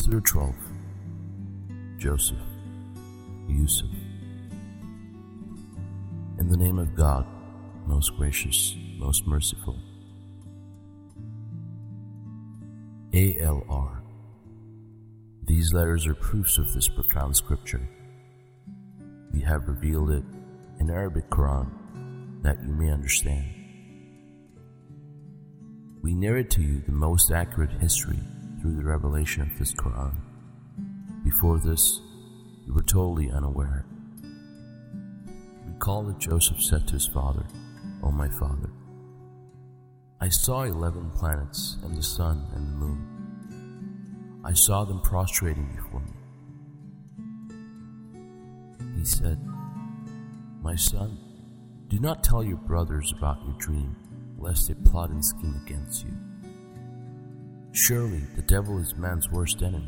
Surah 12 Joseph, Yusuf. In the name of God, most gracious, most merciful. ALR. These letters are proofs of this profound scripture. We have revealed it in Arabic Quran that you may understand. We narrate to you the most accurate history through the revelation of this Quran. Before this, you were totally unaware. Recall that Joseph said to his father, O my father, I saw eleven planets and the sun and the moon. I saw them prostrating before me. He said, My son, do not tell your brothers about your dream, lest they plot and scheme against you. Surely the devil is man's worst enemy.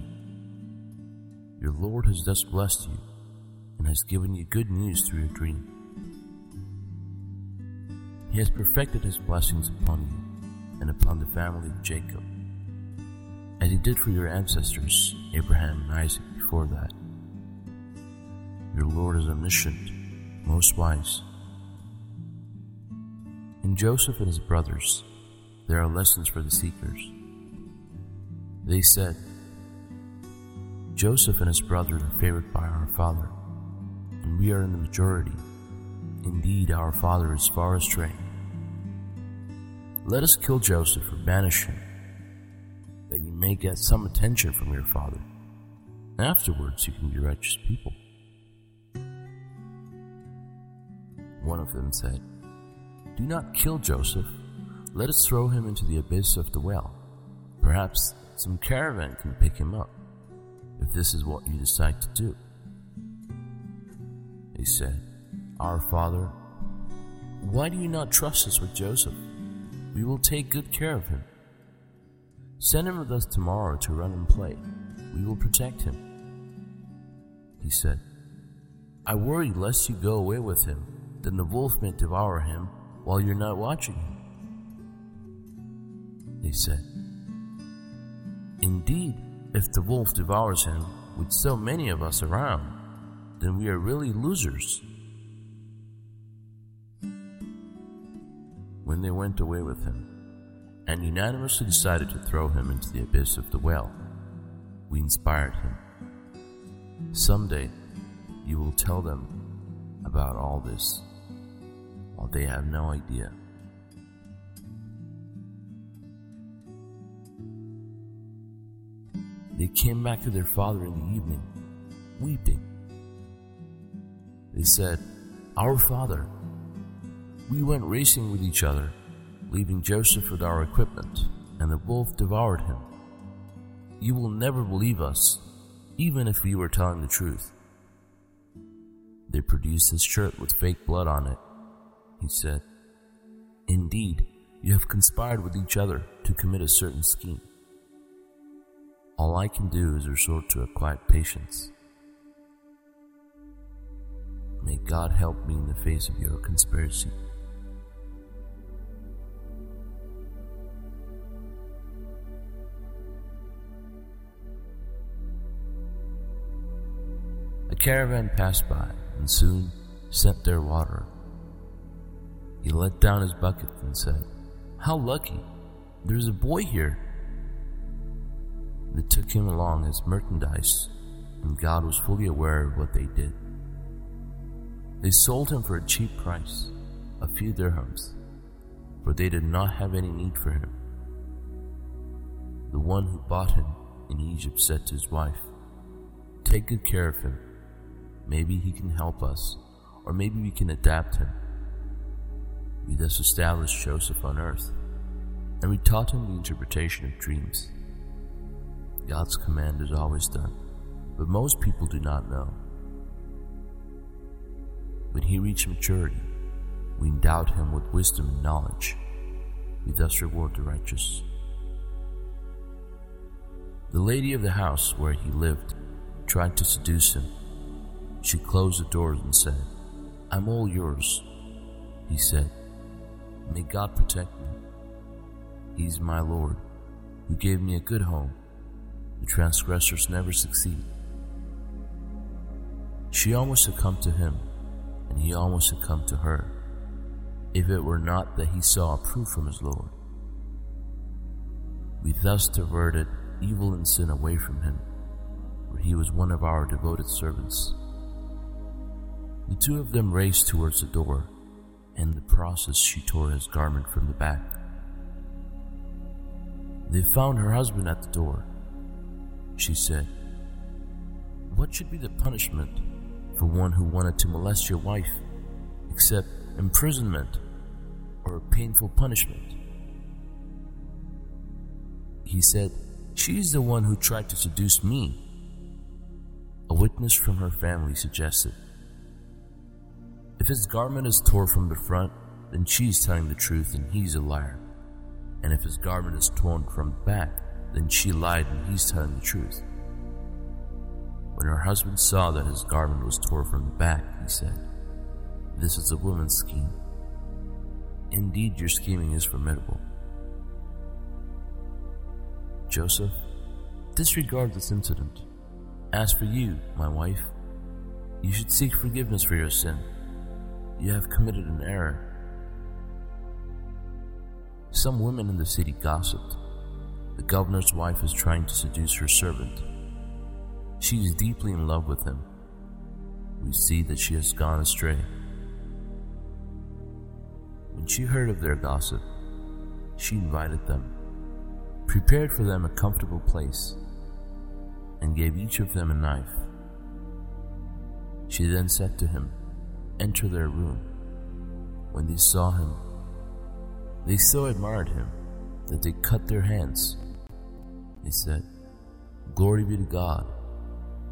Your Lord has thus blessed you and has given you good news through your dream. He has perfected his blessings upon you and upon the family of Jacob, as he did for your ancestors, Abraham and Isaac, before that. Your Lord is omniscient, most wise. In Joseph and his brothers, there are lessons for the seekers. They said, Joseph and his brothers are favored by our father, and we are in the majority. Indeed, our father is far astray. Let us kill Joseph or banish him, that you may get some attention from your father. Afterwards, you can be righteous people. One of them said, Do not kill Joseph. Let us throw him into the abyss of the well. Perhaps some caravan can pick him up, if this is what you decide to do. He said, Our father, why do you not trust us with Joseph? We will take good care of him. Send him with us tomorrow to run and play. We will protect him. He said, I worry lest you go away with him, then the wolf may devour him while you're not watching him. They said, Indeed, if the wolf devours him with so many of us around, then we are really losers. When they went away with him, and unanimously decided to throw him into the abyss of the well, we inspired him. Someday, you will tell them about all this, while they have no idea. They came back to their father in the evening, weeping. They said, Our father, we went racing with each other, leaving Joseph with our equipment, and the wolf devoured him. You will never believe us, even if we were telling the truth. They produced his shirt with fake blood on it. He said, Indeed, you have conspired with each other to commit a certain scheme. All I can do is resort to a quiet patience. May God help me in the face of your conspiracy. A caravan passed by and soon sent their water. He let down his bucket and said, How lucky! There's a boy here. They took him along as merchandise, and God was fully aware of what they did. They sold him for a cheap price, a few dirhams, for they did not have any need for him. The one who bought him in Egypt said to his wife, Take good care of him. Maybe he can help us, or maybe we can adapt him. We thus established Joseph on earth, and we taught him the interpretation of dreams. God's command is always done, but most people do not know. When he reached maturity, we endowed him with wisdom and knowledge. We thus reward the righteous. The lady of the house where he lived tried to seduce him. She closed the doors and said, I'm all yours. He said, May God protect me. He's my Lord, who gave me a good home The transgressors never succeed. She almost succumbed to him, and he almost succumbed to her, if it were not that he saw proof from his Lord. We thus diverted evil and sin away from him, for he was one of our devoted servants. The two of them raced towards the door, and in the process she tore his garment from the back. They found her husband at the door. She said, What should be the punishment for one who wanted to molest your wife, except imprisonment or a painful punishment? He said, She is the one who tried to seduce me. A witness from her family suggested, If his garment is torn from the front, then she is telling the truth and he's a liar. And if his garment is torn from the back, then she lied and he's telling the truth. When her husband saw that his garment was torn from the back, he said, This is a woman's scheme. Indeed, your scheming is formidable. Joseph, disregard this incident. As for you, my wife, you should seek forgiveness for your sin. You have committed an error. Some women in the city gossiped. The governor's wife is trying to seduce her servant. She is deeply in love with him. We see that she has gone astray. When she heard of their gossip, she invited them prepared for them a comfortable place, and gave each of them a knife. She then said to him, Enter their room. When they saw him, they so admired him that they cut their hands. They said, Glory be to God.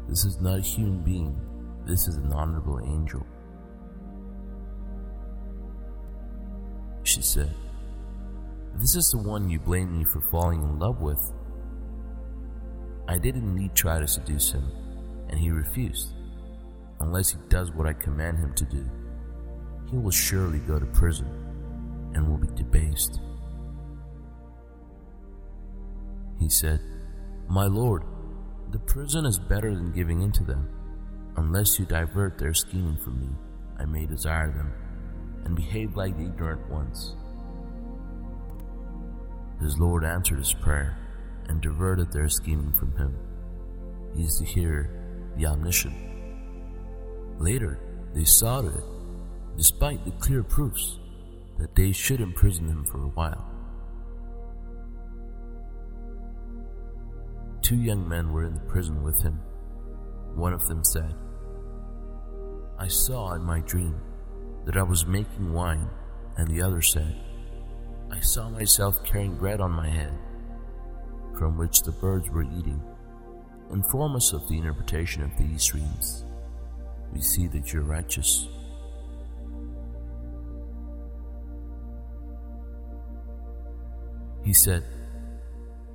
This is not a human being, this is an honorable angel. She said, this is the one you blame me for falling in love with. I did indeed try to seduce him, and he refused. Unless he does what I command him to do, he will surely go to prison and will be debased. He said, My lord, the prison is better than giving in to them. Unless you divert their scheming from me, I may desire them, and behave like the ignorant ones. His Lord answered his prayer and diverted their scheming from him. He is to hear the omniscient. Later, they saw to it, despite the clear proofs, that they should imprison him for a while. Two young men were in the prison with him. One of them said, I saw in my dream that I was making wine, and the other said, I saw myself carrying bread on my head, from which the birds were eating. Inform us of the interpretation of these dreams. We see that you're righteous. He said,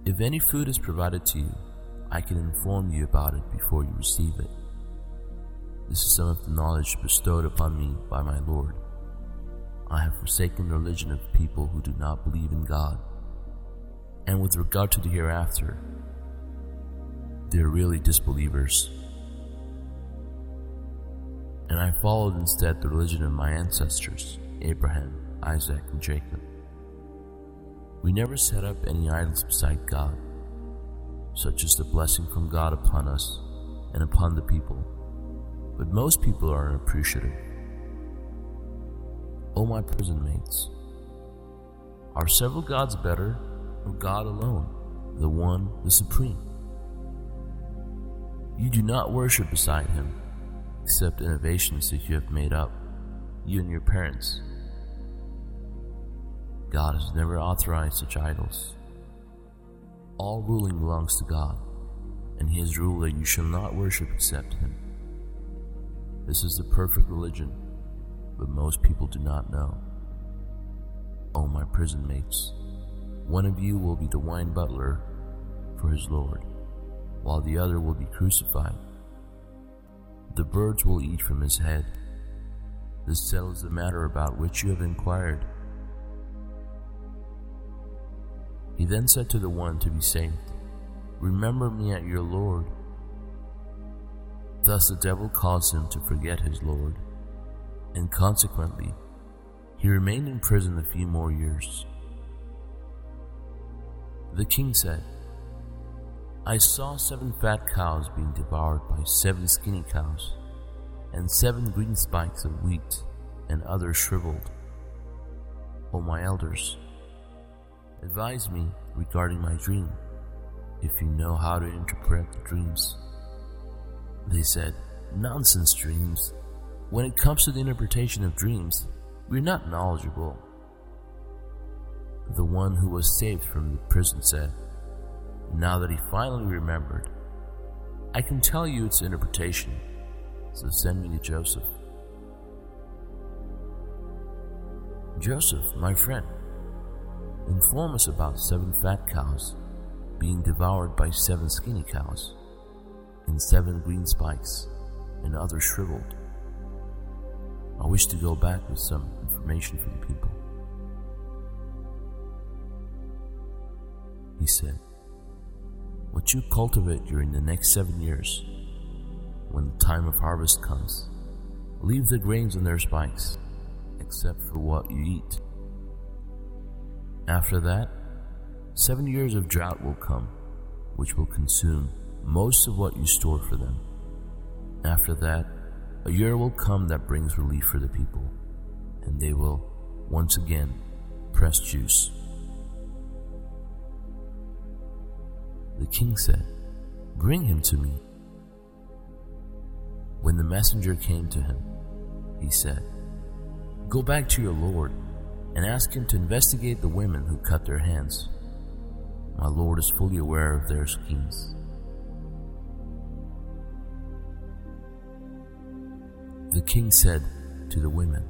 If any food is provided to you, I can inform you about it before you receive it. This is some of the knowledge bestowed upon me by my Lord. I have forsaken the religion of people who do not believe in God. And with regard to the hereafter, they are really disbelievers. And I followed instead the religion of my ancestors, Abraham, Isaac, and Jacob. We never set up any idols beside God, such as the blessing from God upon us and upon the people. But most people are unappreciative O my prison mates, are several gods better, or God alone, the one, the supreme? You do not worship beside him, except innovations that you have made up, you and your parents. God has never authorized such idols. All ruling belongs to God, and He ruled that you shall not worship except Him. This is the perfect religion but most people do not know. Oh, my prison mates, one of you will be the wine butler for his Lord, while the other will be crucified. The birds will eat from his head. This settles the matter about which you have inquired. He then said to the one to be saved, Remember me at your Lord. Thus the devil caused him to forget his Lord, and consequently, he remained in prison a few more years. The king said, I saw seven fat cows being devoured by seven skinny cows, and seven green spikes of wheat and others shriveled. O my elders, advise me regarding my dream, if you know how to interpret the dreams. They said, Nonsense dreams. When it comes to the interpretation of dreams, we're not knowledgeable. The one who was saved from the prison said, Now that he finally remembered, I can tell you its interpretation, so send me to Joseph. Joseph, my friend, inform us about seven fat cows being devoured by seven skinny cows, and seven green spikes, and others shriveled. I wish to go back with some information for the people. He said, What you cultivate during the next seven years, when the time of harvest comes, leave the grains in their spikes except for what you eat. After that, seven years of drought will come, which will consume most of what you store for them. After that, a year will come that brings relief for the people, and they will, once again, press juice. The king said, Bring him to me. When the messenger came to him, he said, Go back to your Lord and ask him to investigate the women who cut their hands. My Lord is fully aware of their schemes. The king said to the women,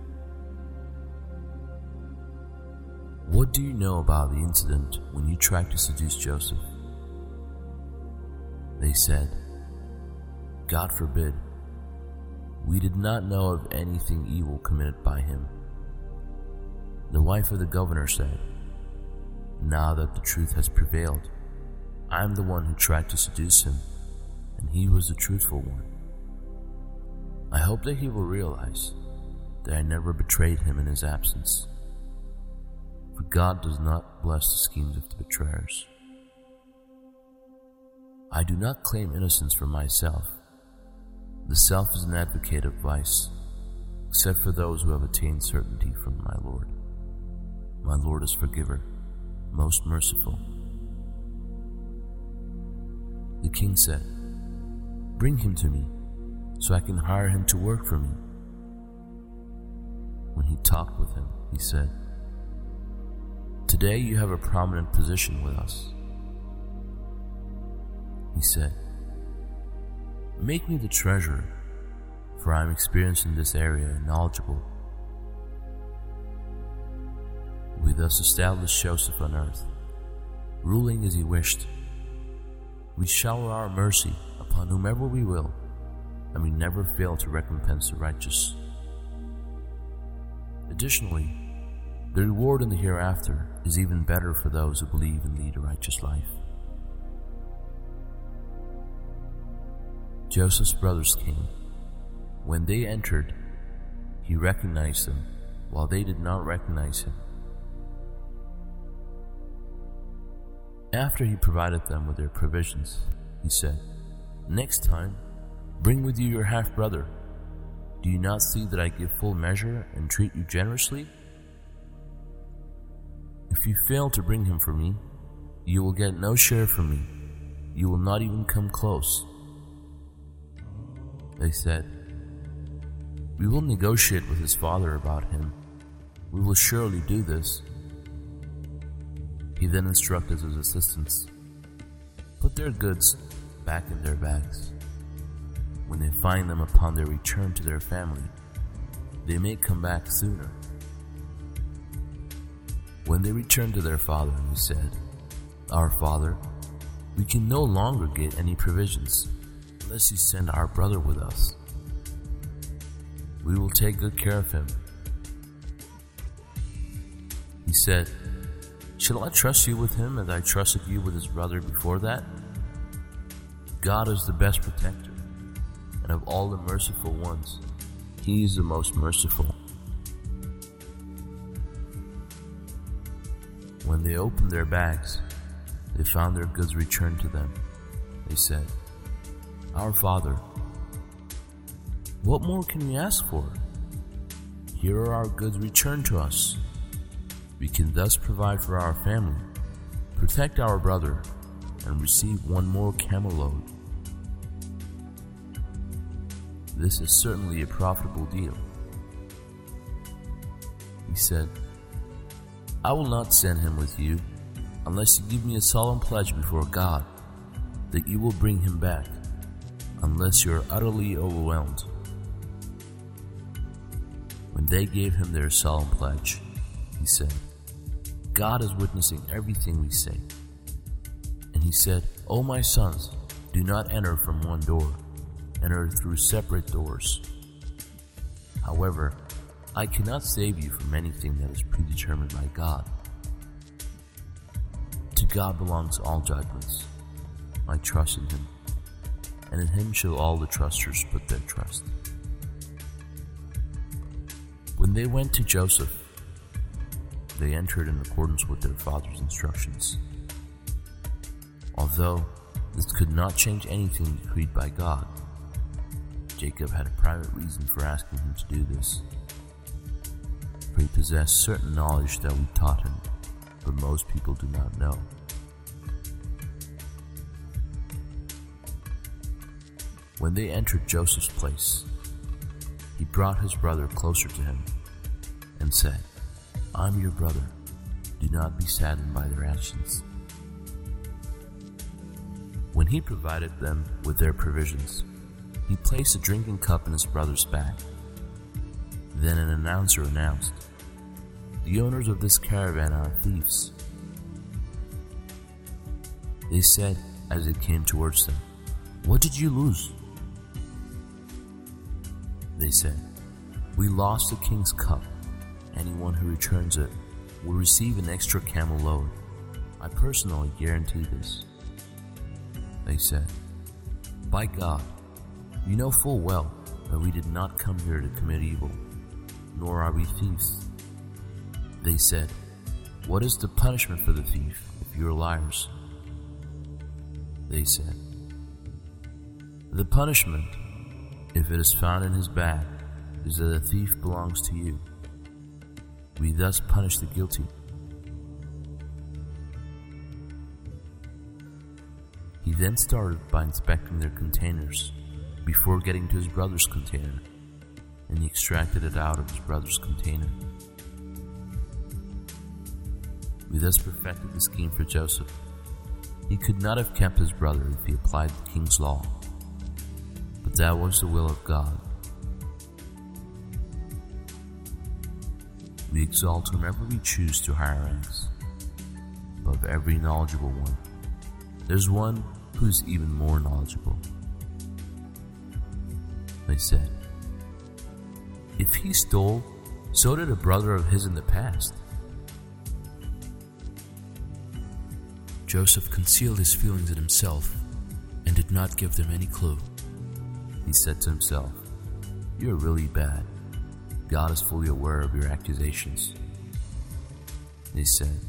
What do you know about the incident when you tried to seduce Joseph? They said, God forbid. We did not know of anything evil committed by him. The wife of the governor said, Now that the truth has prevailed, I am the one who tried to seduce him, and he was the truthful one. I hope that he will realize that I never betrayed him in his absence. For God does not bless the schemes of the betrayers. I do not claim innocence for myself the self is an advocate of vice, except for those who have attained certainty from my Lord. My Lord is forgiver, most merciful. The king said, Bring him to me, so I can hire him to work for me. When he talked with him, he said, Today you have a prominent position with us. He said, Make me the treasurer, for I am experienced in this area and knowledgeable. Thus established Joseph on earth, ruling as he wished. We shower our mercy upon whomever we will, and we never fail to recompense the righteous. Additionally, the reward in the hereafter is even better for those who believe and lead a righteous life. Joseph's brothers came. When they entered, he recognized them, while they did not recognize him. After he provided them with their provisions, he said, Next time, bring with you your half brother. Do you not see that I give full measure and treat you generously? If you fail to bring him for me, you will get no share from me. You will not even come close. They said, We will negotiate with his father about him. We will surely do this. He then instructed his assistants Put their goods back in their bags. When they find them upon their return to their family, they may come back sooner. When they returned to their father, he said, Our father, we can no longer get any provisions unless you send our brother with us. We will take good care of him. He said, Shall I trust you with him as I trusted you with his brother before that? God is the best protector, and of all the merciful ones, He is the most merciful. When they opened their bags, they found their goods returned to them. They said, Our Father, what more can we ask for? Here are our goods returned to us. We can thus provide for our family, protect our brother, and receive one more camel load. This is certainly a profitable deal. He said, I will not send him with you unless you give me a solemn pledge before God that you will bring him back, unless you are utterly overwhelmed. When they gave him their solemn pledge, he said, God is witnessing everything we say. And he said, O my sons, do not enter from one door, enter through separate doors. However, I cannot save you from anything that is predetermined by God. To God belongs all judgments. I trust in him, and in him shall all the trusters put their trust. When they went to Joseph, they entered in accordance with their father's instructions. Although this could not change anything decreed by God, Jacob had a private reason for asking him to do this. For he possessed certain knowledge that we taught him, but most people do not know. When they entered Joseph's place, he brought his brother closer to him and said, I'm your brother. Do not be saddened by their actions. When he provided them with their provisions, he placed a drinking cup in his brother's bag. Then an announcer announced, The owners of this caravan are thieves. They said as it came towards them, What did you lose? They said, We lost the king's cup. Anyone who returns it will receive an extra camel load. I personally guarantee this. They said, By God, you know full well that we did not come here to commit evil, nor are we thieves. They said, What is the punishment for the thief if you are liars? They said, The punishment, if it is found in his bag, is that the thief belongs to you. We thus punish the guilty. He then started by inspecting their containers before getting to his brother's container, and he extracted it out of his brother's container. We thus perfected the scheme for Joseph. He could not have kept his brother if he applied the king's law, but that was the will of God. We exalt whomever we choose to higher ranks, above every knowledgeable one. There's one who's even more knowledgeable. They said, If he stole, so did a brother of his in the past. Joseph concealed his feelings in himself and did not give them any clue. He said to himself, You're really bad. God is fully aware of your accusations. They said,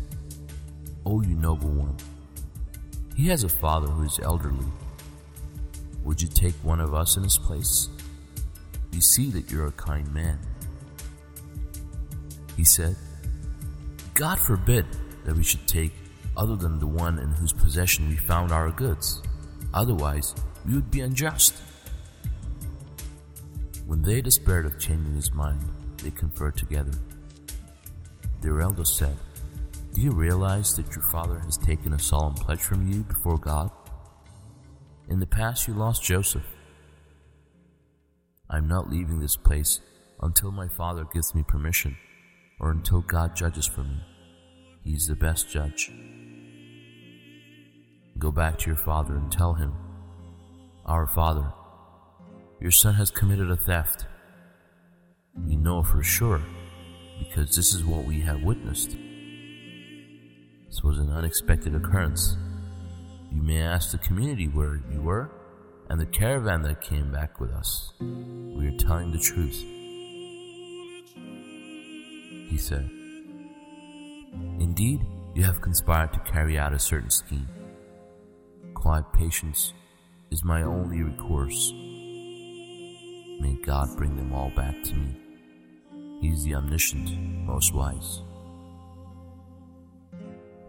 O you noble one, he has a father who is elderly. Would you take one of us in his place? You see that you're a kind man. He said, God forbid that we should take other than the one in whose possession we found our goods. Otherwise, we would be unjust. When they despaired of changing his mind, they conferred together. Their eldest said, Do you realize that your father has taken a solemn pledge from you before God? In the past, you lost Joseph. I'm not leaving this place until my father gives me permission, or until God judges for me. He's the best judge. Go back to your father and tell him, Our father, your son has committed a theft. We know for sure because this is what we have witnessed. This was an unexpected occurrence. You may ask the community where you were, and the caravan that came back with us. We are telling the truth. He said, Indeed, you have conspired to carry out a certain scheme. Quiet patience is my only recourse. May God bring them all back to me. He is the omniscient, most wise.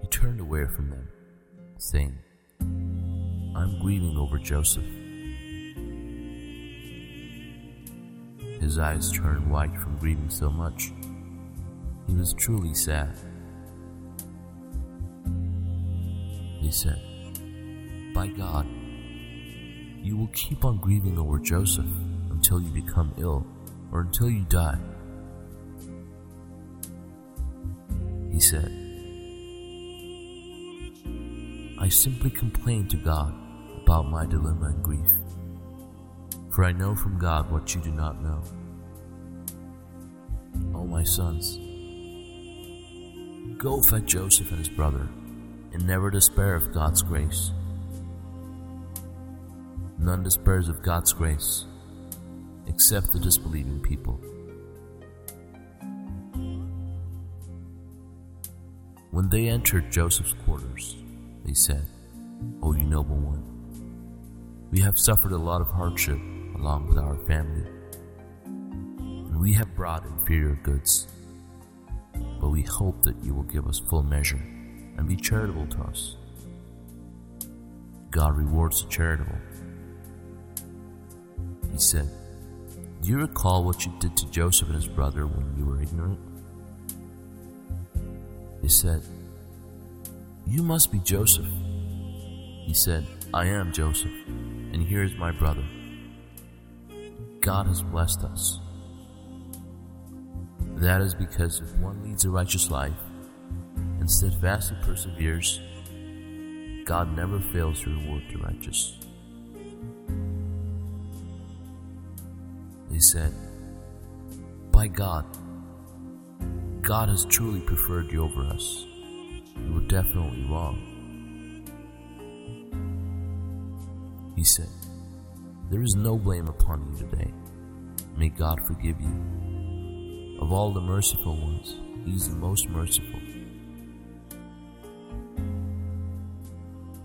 He turned away from them, saying, I'm grieving over Joseph. His eyes turned white from grieving so much. He was truly sad. They said, By God, you will keep on grieving over Joseph until you become ill or until you die. He said, I simply complain to God about my dilemma and grief, for I know from God what you do not know. O my sons, go fetch Joseph and his brother, and never despair of God's grace. None despairs of God's grace except the disbelieving people. When they entered Joseph's quarters, they said, O you noble one, we have suffered a lot of hardship along with our family, and we have brought inferior goods. But we hope that you will give us full measure and be charitable to us. God rewards the charitable. He said, Do you recall what you did to Joseph and his brother when you were ignorant? They said, You must be Joseph. He said, I am Joseph, and here is my brother. God has blessed us. That is because if one leads a righteous life and steadfastly perseveres, God never fails to reward the righteous. They said, By God, God has truly preferred you over us. You were definitely wrong. He said, There is no blame upon you today. May God forgive you. Of all the merciful ones, He is the most merciful.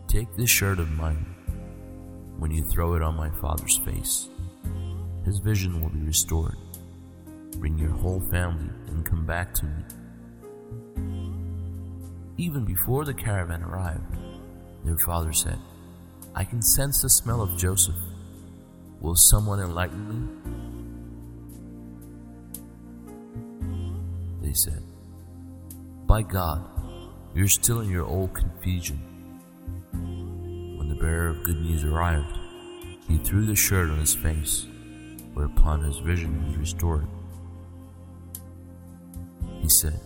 Take this shirt of mine. When you throw it on my father's face, his vision will be restored. Bring your whole family and come back to me. Even before the caravan arrived, their father said, I can sense the smell of Joseph. Will someone enlighten me? They said, By God, you're still in your old confusion. When the bearer of good news arrived, he threw the shirt on his face, whereupon his vision was restored. He said,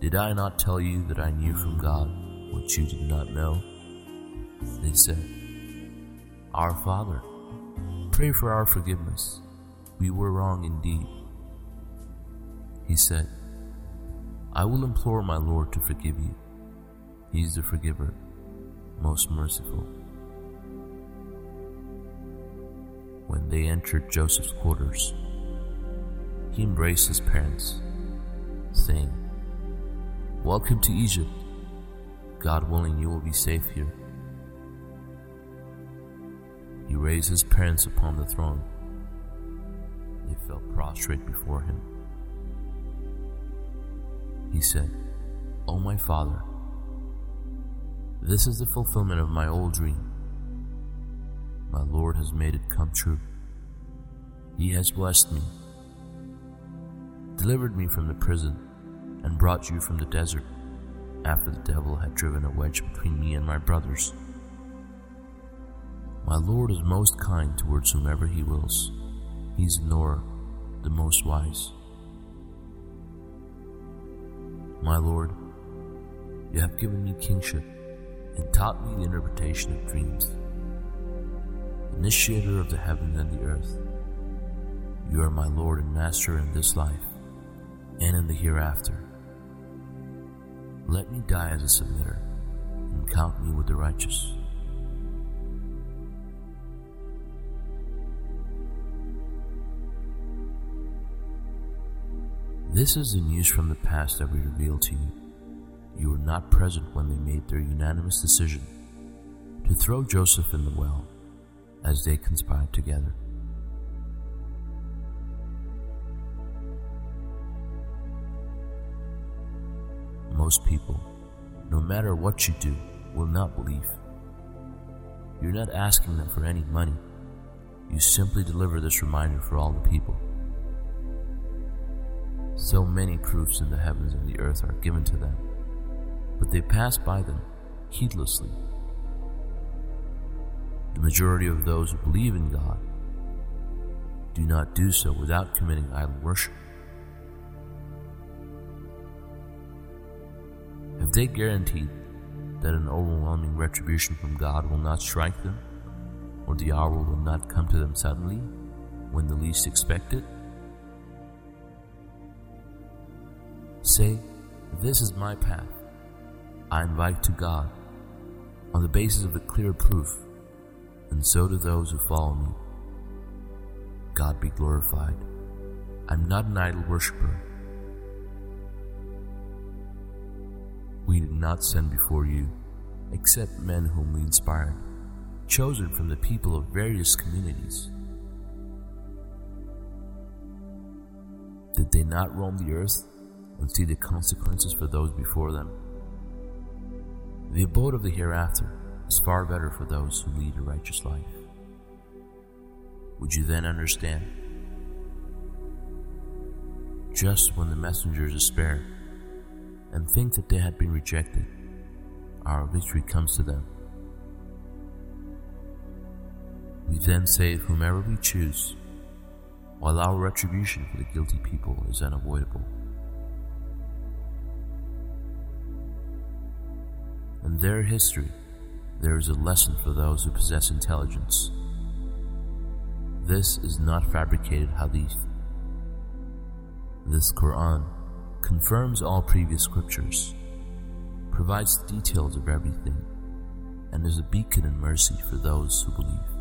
Did I not tell you that I knew from God what you did not know? They said, Our Father, pray for our forgiveness. We were wrong indeed. He said, I will implore my Lord to forgive you. He is the forgiver, most merciful. When they entered Joseph's quarters, he embraced his parents, saying, Welcome to Egypt. God willing, you will be safe here. He raised his parents upon the throne. They fell prostrate before him. He said, O my father, this is the fulfillment of my old dream. My Lord has made it come true. He has blessed me, delivered me from the prison, and brought you from the desert after the devil had driven a wedge between me and my brothers. My Lord is most kind towards whomever he wills. He He's Nor, the most wise. My Lord, you have given me kingship and taught me the interpretation of dreams initiator of the heavens and the earth. You are my Lord and Master in this life and in the hereafter. Let me die as a submitter and count me with the righteous. This is the news from the past that we reveal to you. You were not present when they made their unanimous decision to throw Joseph in the well as they conspired together. Most people, no matter what you do, will not believe. You're not asking them for any money. You simply deliver this reminder for all the people. So many proofs in the heavens and the earth are given to them, but they pass by them heedlessly. The majority of those who believe in God do not do so without committing idol worship. Have they guaranteed that an overwhelming retribution from God will not strike them, or the hour will not come to them suddenly when the least expect it? Say, This is my path. I invite to God on the basis of the clear proof, and so do those who follow me. God be glorified. I'm not an idol worshiper. We did not send before you except men whom we inspired, chosen from the people of various communities. Did they not roam the earth and see the consequences for those before them? The abode of the hereafter is far better for those who lead a righteous life. Would you then understand? Just when the messengers despair and think that they had been rejected, our victory comes to them. We then save whomever we choose, while our retribution for the guilty people is unavoidable. And their history, there is a lesson for those who possess intelligence. This is not fabricated hadith. This Quran confirms all previous scriptures, provides details of everything, and is a beacon in mercy for those who believe.